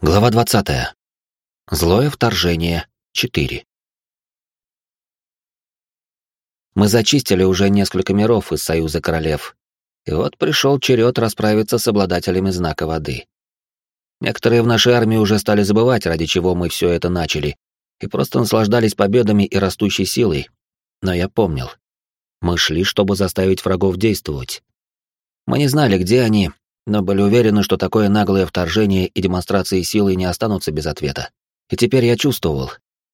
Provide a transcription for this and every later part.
Глава 20. Злое вторжение 4. Мы зачистили уже несколько миров из Союза Королев, и вот пришел черед расправиться с обладателями знака воды. Некоторые в нашей армии уже стали забывать, ради чего мы все это начали, и просто наслаждались победами и растущей силой. Но я помнил. Мы шли, чтобы заставить врагов действовать. Мы не знали, где они, но были уверены, что такое наглое вторжение и демонстрации силы не останутся без ответа. И теперь я чувствовал,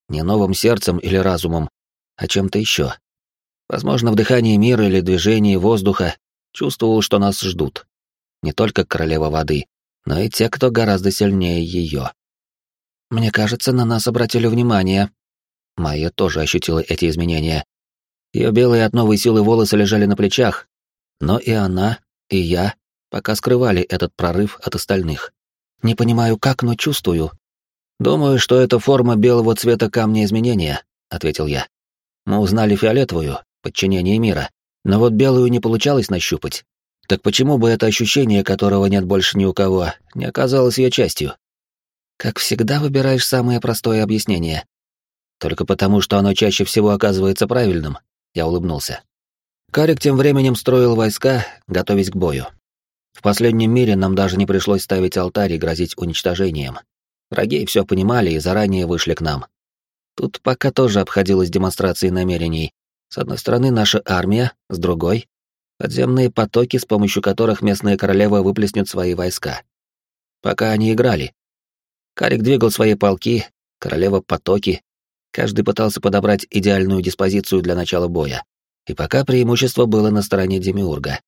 не новым сердцем или разумом, а чем-то еще. Возможно, в дыхании мира или движении воздуха чувствовал, что нас ждут. Не только королева воды, но и те, кто гораздо сильнее ее. Мне кажется, на нас обратили внимание. Майя тоже ощутила эти изменения. Ее белые от новой силы волосы лежали на плечах, но и она, и я пока скрывали этот прорыв от остальных. Не понимаю как, но чувствую. Думаю, что это форма белого цвета камня изменения, ответил я. Мы узнали фиолетовую, подчинение мира, но вот белую не получалось нащупать. Так почему бы это ощущение, которого нет больше ни у кого, не оказалось ее частью? Как всегда выбираешь самое простое объяснение. Только потому, что оно чаще всего оказывается правильным, я улыбнулся. Карик тем временем строил войска, готовясь к бою. В последнем мире нам даже не пришлось ставить алтарь и грозить уничтожением. Враги все понимали и заранее вышли к нам. Тут пока тоже обходилось демонстрацией намерений. С одной стороны наша армия, с другой — подземные потоки, с помощью которых местная королева выплеснет свои войска. Пока они играли. Карик двигал свои полки, королева — потоки. Каждый пытался подобрать идеальную диспозицию для начала боя. И пока преимущество было на стороне Демиурга.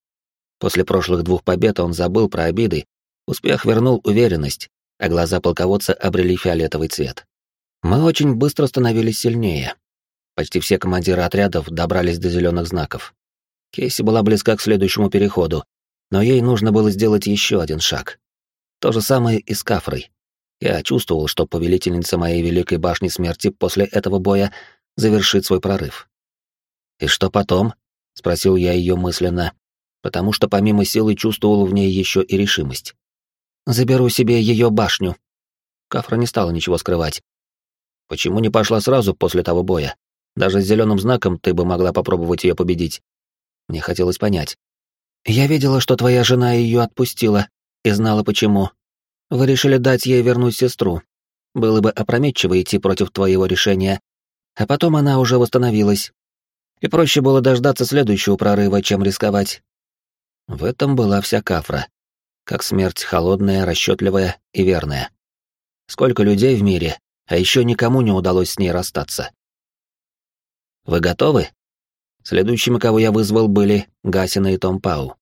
После прошлых двух побед он забыл про обиды, успех вернул уверенность, а глаза полководца обрели фиолетовый цвет. Мы очень быстро становились сильнее. Почти все командиры отрядов добрались до зеленых знаков. Кейси была близка к следующему переходу, но ей нужно было сделать еще один шаг. То же самое и с Кафрой. Я чувствовал, что повелительница моей великой башни смерти после этого боя завершит свой прорыв. «И что потом?» — спросил я ее мысленно, потому что помимо силы чувствовал в ней еще и решимость. «Заберу себе ее башню». Кафра не стала ничего скрывать. «Почему не пошла сразу после того боя? Даже с зеленым знаком ты бы могла попробовать ее победить». Мне хотелось понять. «Я видела, что твоя жена ее отпустила, и знала почему. Вы решили дать ей вернуть сестру. Было бы опрометчиво идти против твоего решения, а потом она уже восстановилась. И проще было дождаться следующего прорыва, чем рисковать. В этом была вся кафра. Как смерть холодная, расчетливая и верная. Сколько людей в мире, а еще никому не удалось с ней расстаться. «Вы готовы?» Следующими, кого я вызвал, были Гасина и Том Пау.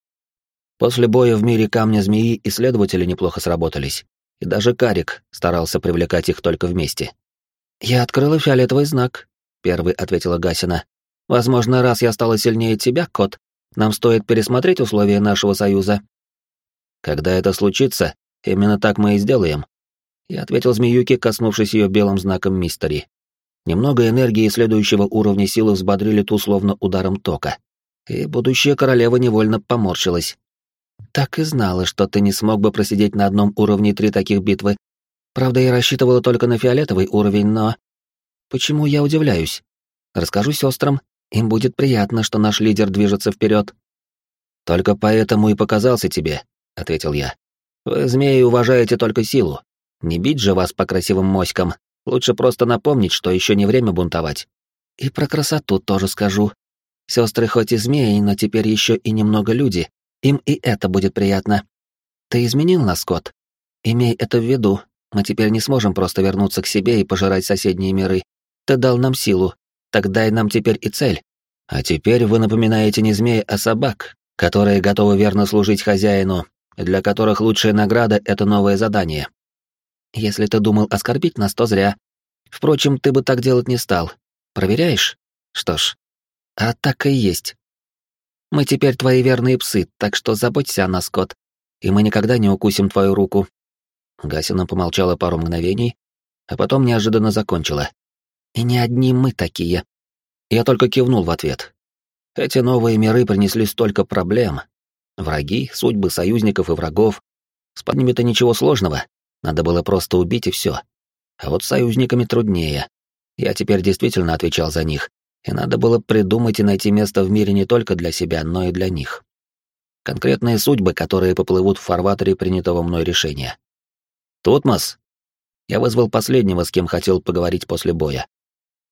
После боя в мире камня змеи исследователи неплохо сработались, и даже Карик старался привлекать их только вместе. «Я открыла фиолетовый знак», — первый ответила Гасина. «Возможно, раз я стала сильнее тебя, кот, нам стоит пересмотреть условия нашего союза. Когда это случится, именно так мы и сделаем. Я ответил змеюке, коснувшись ее белым знаком мистери. Немного энергии следующего уровня силы взбодрили ту словно ударом тока. И будущая королева невольно поморщилась. Так и знала, что ты не смог бы просидеть на одном уровне три таких битвы. Правда, я рассчитывала только на фиолетовый уровень, но... Почему я удивляюсь? Расскажу сестрам, им будет приятно, что наш лидер движется вперед. Только поэтому и показался тебе, ответил я. Вы, змеи, уважаете только силу. Не бить же вас по красивым моськам. Лучше просто напомнить, что еще не время бунтовать. И про красоту тоже скажу. Сестры хоть и змеи, но теперь еще и немного люди. Им и это будет приятно. Ты изменил нас, Скотт? Имей это в виду. Мы теперь не сможем просто вернуться к себе и пожирать соседние миры. Ты дал нам силу, так дай нам теперь и цель. А теперь вы напоминаете не змей, а собак, которые готовы верно служить хозяину, для которых лучшая награда — это новое задание. Если ты думал оскорбить нас, то зря. Впрочем, ты бы так делать не стал. Проверяешь? Что ж, а так и есть. Мы теперь твои верные псы, так что заботься о нас, кот, и мы никогда не укусим твою руку. Гасина помолчала пару мгновений, а потом неожиданно закончила. И не одни мы такие. Я только кивнул в ответ. Эти новые миры принесли столько проблем. Враги, судьбы союзников и врагов. С ними-то ничего сложного. Надо было просто убить и все. А вот с союзниками труднее. Я теперь действительно отвечал за них, и надо было придумать и найти место в мире не только для себя, но и для них. Конкретные судьбы, которые поплывут в фарватере принятого мной решения. «Тутмос!» Я вызвал последнего, с кем хотел поговорить после боя.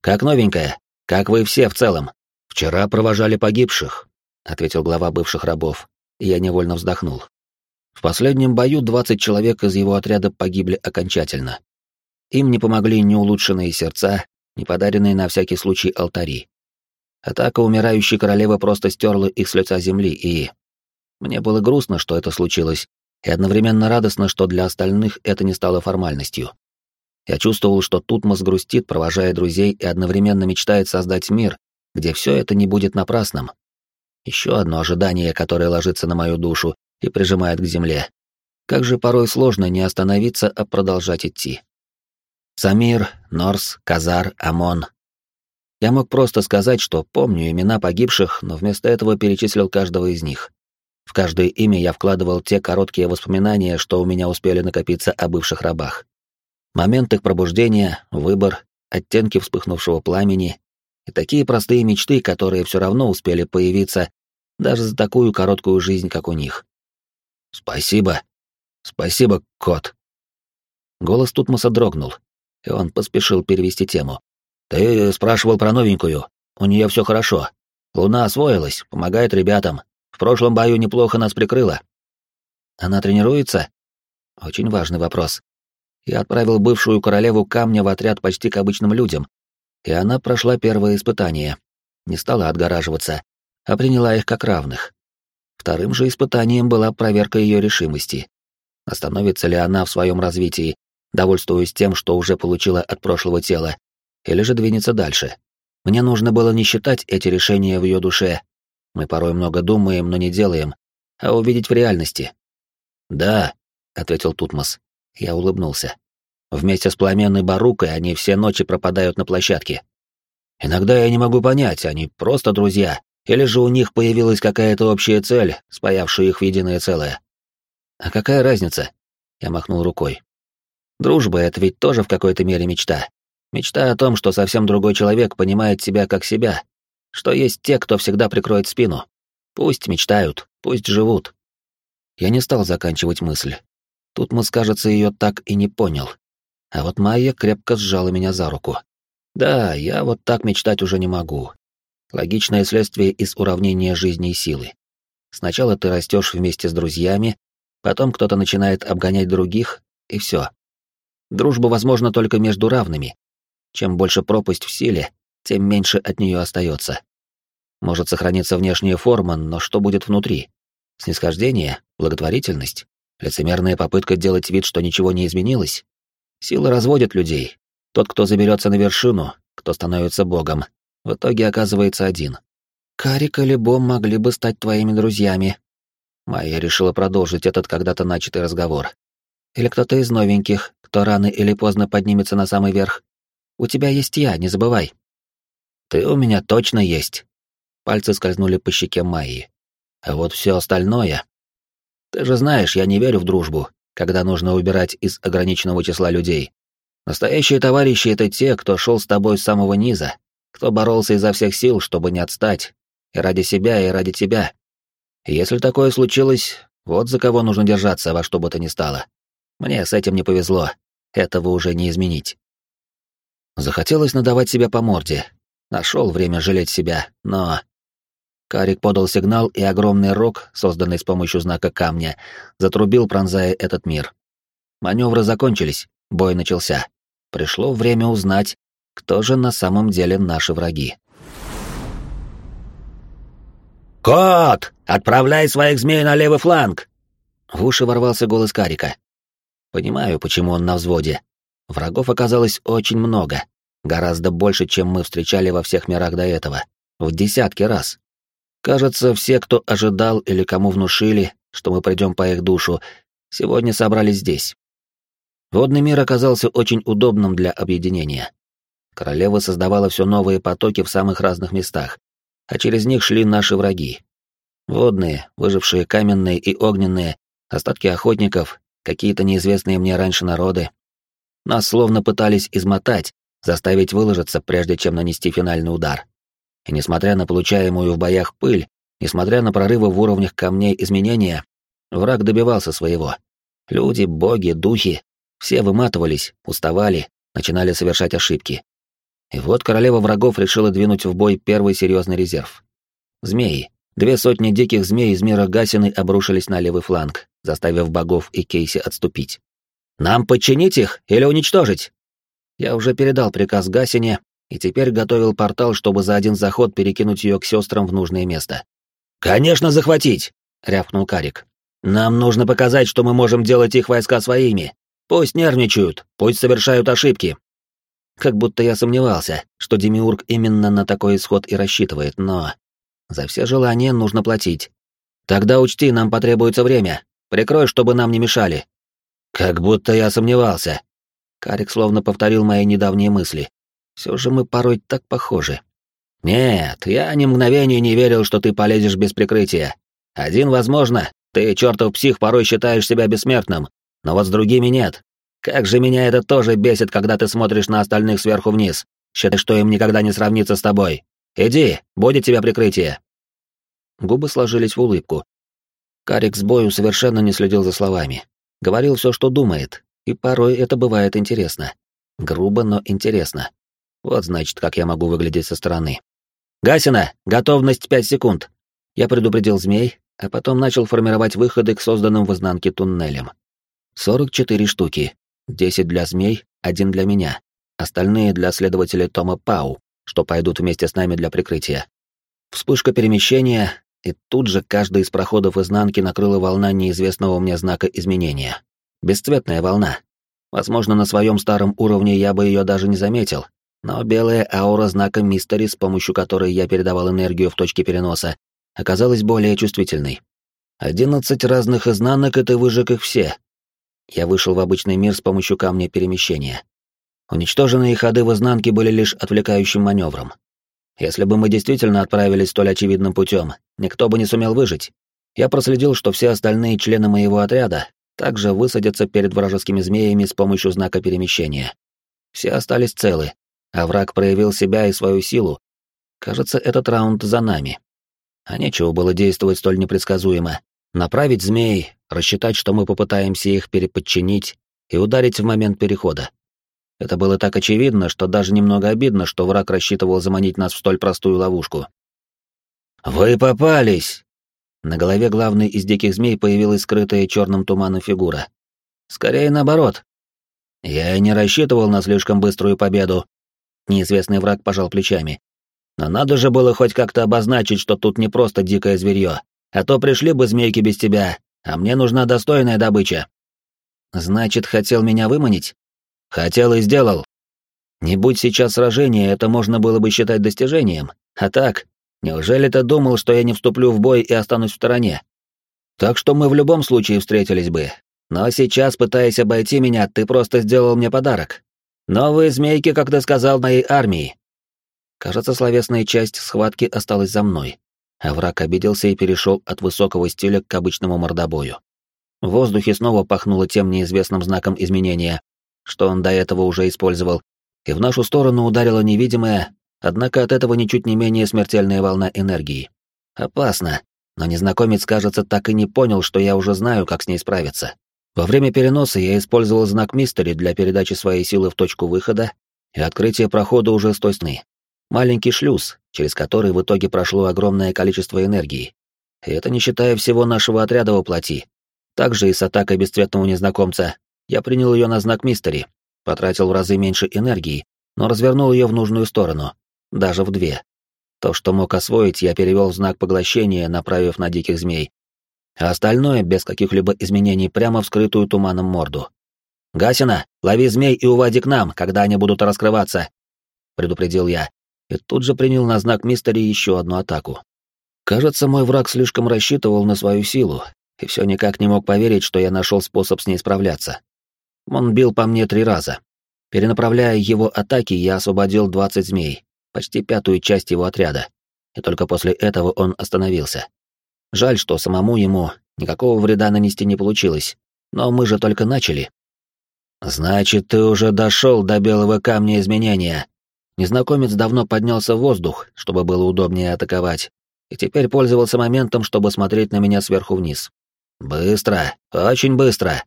«Как новенькая? Как вы все в целом?» «Вчера провожали погибших», — ответил глава бывших рабов, и я невольно вздохнул. В последнем бою 20 человек из его отряда погибли окончательно. Им не помогли ни улучшенные сердца, ни подаренные на всякий случай алтари. Атака умирающей королевы просто стерла их с лица земли, и... Мне было грустно, что это случилось, и одновременно радостно, что для остальных это не стало формальностью. Я чувствовал, что Тутмос грустит, провожая друзей, и одновременно мечтает создать мир, где все это не будет напрасным. Еще одно ожидание, которое ложится на мою душу и прижимает к земле. Как же порой сложно не остановиться, а продолжать идти. Самир, Норс, Казар, Амон. Я мог просто сказать, что помню имена погибших, но вместо этого перечислил каждого из них. В каждое имя я вкладывал те короткие воспоминания, что у меня успели накопиться о бывших рабах. Момент их пробуждения, выбор, оттенки вспыхнувшего пламени и такие простые мечты, которые все равно успели появиться даже за такую короткую жизнь, как у них. «Спасибо. Спасибо, кот». Голос Тутмоса дрогнул, и он поспешил перевести тему. «Ты спрашивал про новенькую. У нее все хорошо. Луна освоилась, помогает ребятам. В прошлом бою неплохо нас прикрыла». «Она тренируется?» Очень важный вопрос. Я отправил бывшую королеву камня в отряд почти к обычным людям, и она прошла первое испытание. Не стала отгораживаться, а приняла их как равных. Вторым же испытанием была проверка ее решимости. Остановится ли она в своем развитии, довольствуясь тем, что уже получила от прошлого тела, или же двинется дальше. Мне нужно было не считать эти решения в ее душе. Мы порой много думаем, но не делаем, а увидеть в реальности. «Да», — ответил Тутмос. Я улыбнулся. Вместе с пламенной барукой они все ночи пропадают на площадке. Иногда я не могу понять, они просто друзья, или же у них появилась какая-то общая цель, спаявшая их в единое целое. А какая разница? Я махнул рукой. Дружба — это ведь тоже в какой-то мере мечта. Мечта о том, что совсем другой человек понимает себя как себя, что есть те, кто всегда прикроет спину. Пусть мечтают, пусть живут. Я не стал заканчивать мысль. Тут мы, кажется, ее так и не понял. А вот Майя крепко сжала меня за руку. Да, я вот так мечтать уже не могу. Логичное следствие из уравнения жизни и силы. Сначала ты растешь вместе с друзьями, потом кто-то начинает обгонять других, и все. Дружба возможна только между равными. Чем больше пропасть в силе, тем меньше от нее остается. Может сохраниться внешняя форма, но что будет внутри? Снисхождение? Благотворительность? Лицемерная попытка делать вид, что ничего не изменилось? Сила разводит людей. Тот, кто заберется на вершину, кто становится богом, в итоге оказывается один. Карик или Бом могли бы стать твоими друзьями. Майя решила продолжить этот когда-то начатый разговор. Или кто-то из новеньких, кто рано или поздно поднимется на самый верх. У тебя есть я, не забывай. Ты у меня точно есть. Пальцы скользнули по щеке Майи. А вот все остальное... Ты же знаешь, я не верю в дружбу, когда нужно убирать из ограниченного числа людей. Настоящие товарищи — это те, кто шел с тобой с самого низа, кто боролся изо всех сил, чтобы не отстать, и ради себя, и ради тебя. Если такое случилось, вот за кого нужно держаться во что бы то ни стало. Мне с этим не повезло, этого уже не изменить. Захотелось надавать себя по морде. Нашел время жалеть себя, но... Карик подал сигнал, и огромный рог, созданный с помощью знака камня, затрубил, пронзая этот мир. Маневры закончились, бой начался. Пришло время узнать, кто же на самом деле наши враги. «Кот, отправляй своих змей на левый фланг!» В уши ворвался голос Карика. Понимаю, почему он на взводе. Врагов оказалось очень много, гораздо больше, чем мы встречали во всех мирах до этого, в десятки раз. Кажется, все, кто ожидал или кому внушили, что мы придем по их душу, сегодня собрались здесь. Водный мир оказался очень удобным для объединения. Королева создавала все новые потоки в самых разных местах, а через них шли наши враги. Водные, выжившие каменные и огненные, остатки охотников, какие-то неизвестные мне раньше народы. Нас словно пытались измотать, заставить выложиться, прежде чем нанести финальный удар. И несмотря на получаемую в боях пыль, несмотря на прорывы в уровнях камней изменения, враг добивался своего. Люди, боги, духи — все выматывались, уставали, начинали совершать ошибки. И вот королева врагов решила двинуть в бой первый серьезный резерв. Змеи. Две сотни диких змей из мира Гасины обрушились на левый фланг, заставив богов и Кейси отступить. «Нам подчинить их или уничтожить?» Я уже передал приказ Гасине и теперь готовил портал, чтобы за один заход перекинуть ее к сестрам в нужное место. «Конечно, захватить!» — рявкнул Карик. «Нам нужно показать, что мы можем делать их войска своими. Пусть нервничают, пусть совершают ошибки». Как будто я сомневался, что Демиург именно на такой исход и рассчитывает, но... За все желания нужно платить. Тогда учти, нам потребуется время. Прикрой, чтобы нам не мешали. Как будто я сомневался. Карик словно повторил мои недавние мысли. Все же мы порой так похожи. Нет, я ни мгновения не верил, что ты полезешь без прикрытия. Один, возможно, ты, чертов псих, порой считаешь себя бессмертным, но вот с другими нет. Как же меня это тоже бесит, когда ты смотришь на остальных сверху вниз, считай, что им никогда не сравнится с тобой. Иди, будет тебе прикрытие. Губы сложились в улыбку. Карик с бою совершенно не следил за словами. Говорил все, что думает, и порой это бывает интересно. Грубо, но интересно. Вот значит, как я могу выглядеть со стороны. «Гасина! Готовность пять секунд!» Я предупредил змей, а потом начал формировать выходы к созданным в изнанке туннелям. 44 штуки. 10 для змей, один для меня. Остальные для следователя Тома Пау, что пойдут вместе с нами для прикрытия. Вспышка перемещения, и тут же каждый из проходов изнанки накрыла волна неизвестного мне знака изменения. Бесцветная волна. Возможно, на своем старом уровне я бы ее даже не заметил, но белая аура знака Мистери, с помощью которой я передавал энергию в точке переноса, оказалась более чувствительной. Одиннадцать разных изнанок — это выжег их все. Я вышел в обычный мир с помощью камня перемещения. Уничтоженные ходы в изнанке были лишь отвлекающим маневром. Если бы мы действительно отправились столь очевидным путем, никто бы не сумел выжить. Я проследил, что все остальные члены моего отряда также высадятся перед вражескими змеями с помощью знака перемещения. Все остались целы, а враг проявил себя и свою силу. Кажется, этот раунд за нами. А нечего было действовать столь непредсказуемо. Направить змей, рассчитать, что мы попытаемся их переподчинить и ударить в момент перехода. Это было так очевидно, что даже немного обидно, что враг рассчитывал заманить нас в столь простую ловушку. «Вы попались!» На голове главной из диких змей появилась скрытая черным туманом фигура. Скорее наоборот. Я и не рассчитывал на слишком быструю победу. Неизвестный враг пожал плечами. Но надо же было хоть как-то обозначить, что тут не просто дикое зверье, а то пришли бы змейки без тебя, а мне нужна достойная добыча. Значит, хотел меня выманить? Хотел и сделал. Не будь сейчас сражения, это можно было бы считать достижением. А так, Неужели ты думал, что я не вступлю в бой и останусь в стороне? Так что мы в любом случае встретились бы. Но сейчас, пытаясь обойти меня, ты просто сделал мне подарок. Новые змейки, как ты сказал, моей армии. Кажется, словесная часть схватки осталась за мной, а враг обиделся и перешел от высокого стиля к обычному мордобою. В воздухе снова пахнуло тем неизвестным знаком изменения, что он до этого уже использовал, и в нашу сторону ударила невидимая, Однако от этого ничуть не менее смертельная волна энергии. Опасно, но незнакомец, кажется, так и не понял, что я уже знаю, как с ней справиться. Во время переноса я использовал знак Мистери для передачи своей силы в точку выхода и открытия прохода уже с той сны. Маленький шлюз, через который в итоге прошло огромное количество энергии. И это не считая всего нашего отряда воплоти. Также и с атакой бесцветного незнакомца я принял ее на знак Мистери, потратил в разы меньше энергии, но развернул ее в нужную сторону, даже в две. То, что мог освоить, я перевел в знак поглощения, направив на диких змей, а остальное, без каких-либо изменений, прямо в скрытую туманом морду. «Гасина, лови змей и уводи к нам, когда они будут раскрываться!» — предупредил я, и тут же принял на знак мистери еще одну атаку. Кажется, мой враг слишком рассчитывал на свою силу, и все никак не мог поверить, что я нашел способ с ней справляться. Он бил по мне три раза. Перенаправляя его атаки, я освободил двадцать змей, почти пятую часть его отряда, и только после этого он остановился. Жаль, что самому ему никакого вреда нанести не получилось, Но мы же только начали. Значит, ты уже дошел до белого камня изменения. Незнакомец давно поднялся в воздух, чтобы было удобнее атаковать, и теперь пользовался моментом, чтобы смотреть на меня сверху вниз. Быстро, очень быстро.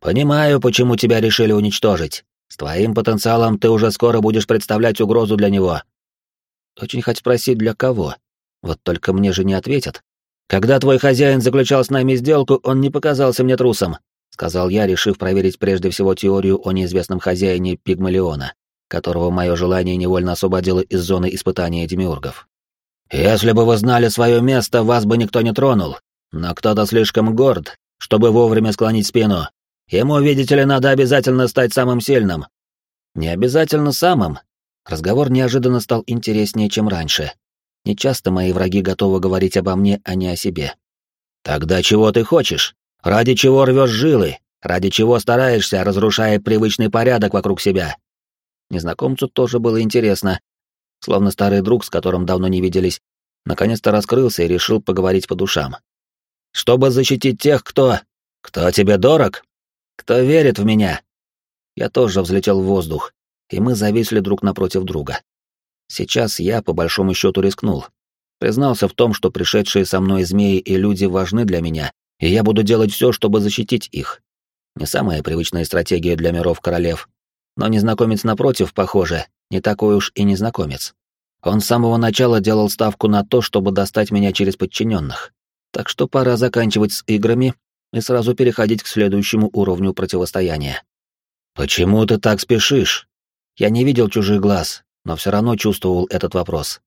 Понимаю, почему тебя решили уничтожить. С твоим потенциалом ты уже скоро будешь представлять угрозу для него. Очень хоть спросить, для кого? Вот только мне же не ответят. Когда твой хозяин заключал с нами сделку, он не показался мне трусом, сказал я, решив проверить прежде всего теорию о неизвестном хозяине Пигмалиона, которого мое желание невольно освободило из зоны испытания демиургов. Если бы вы знали свое место, вас бы никто не тронул, но кто-то слишком горд, чтобы вовремя склонить спину. Ему, видите ли, надо обязательно стать самым сильным. Не обязательно самым. Разговор неожиданно стал интереснее, чем раньше. Нечасто мои враги готовы говорить обо мне, а не о себе. Тогда чего ты хочешь? Ради чего рвешь жилы? Ради чего стараешься, разрушая привычный порядок вокруг себя? Незнакомцу тоже было интересно. Словно старый друг, с которым давно не виделись, наконец-то раскрылся и решил поговорить по душам. «Чтобы защитить тех, кто... кто тебе дорог? Кто верит в меня?» Я тоже взлетел в воздух, и мы зависли друг напротив друга. Сейчас я, по большому счету, рискнул. Признался в том, что пришедшие со мной змеи и люди важны для меня, и я буду делать все, чтобы защитить их. Не самая привычная стратегия для миров королев, но незнакомец напротив, похоже, не такой уж и незнакомец. Он с самого начала делал ставку на то, чтобы достать меня через подчиненных. Так что пора заканчивать с играми и сразу переходить к следующему уровню противостояния. «Почему ты так спешишь?» Я не видел чужих глаз, но все равно чувствовал этот вопрос.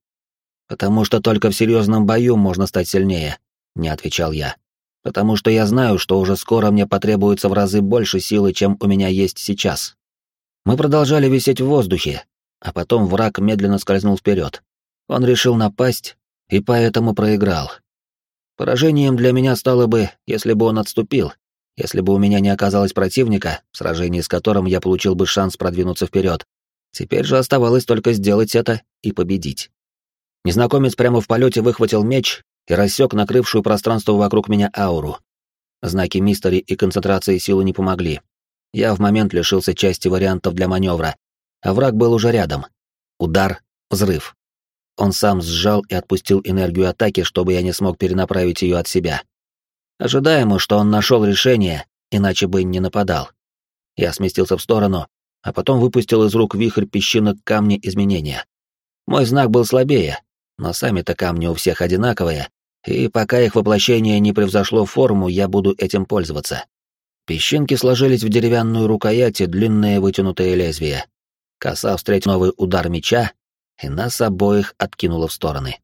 «Потому что только в серьезном бою можно стать сильнее», — не отвечал я. «Потому что я знаю, что уже скоро мне потребуется в разы больше силы, чем у меня есть сейчас». Мы продолжали висеть в воздухе, а потом враг медленно скользнул вперед. Он решил напасть и поэтому проиграл. Поражением для меня стало бы, если бы он отступил, если бы у меня не оказалось противника, в сражении с которым я получил бы шанс продвинуться вперед. Теперь же оставалось только сделать это и победить. Незнакомец прямо в полете выхватил меч и рассек накрывшую пространство вокруг меня ауру. Знаки мистери и концентрации силы не помогли. Я в момент лишился части вариантов для маневра, а враг был уже рядом. Удар, взрыв. Он сам сжал и отпустил энергию атаки, чтобы я не смог перенаправить ее от себя. Ожидаемо, что он нашел решение, иначе бы не нападал. Я сместился в сторону, а потом выпустил из рук вихрь песчинок камня изменения. Мой знак был слабее, но сами-то камни у всех одинаковые, и пока их воплощение не превзошло форму, я буду этим пользоваться. Песчинки сложились в деревянную рукоять и длинное вытянутое лезвие. Коса встретила новый удар меча, и нас обоих откинуло в стороны.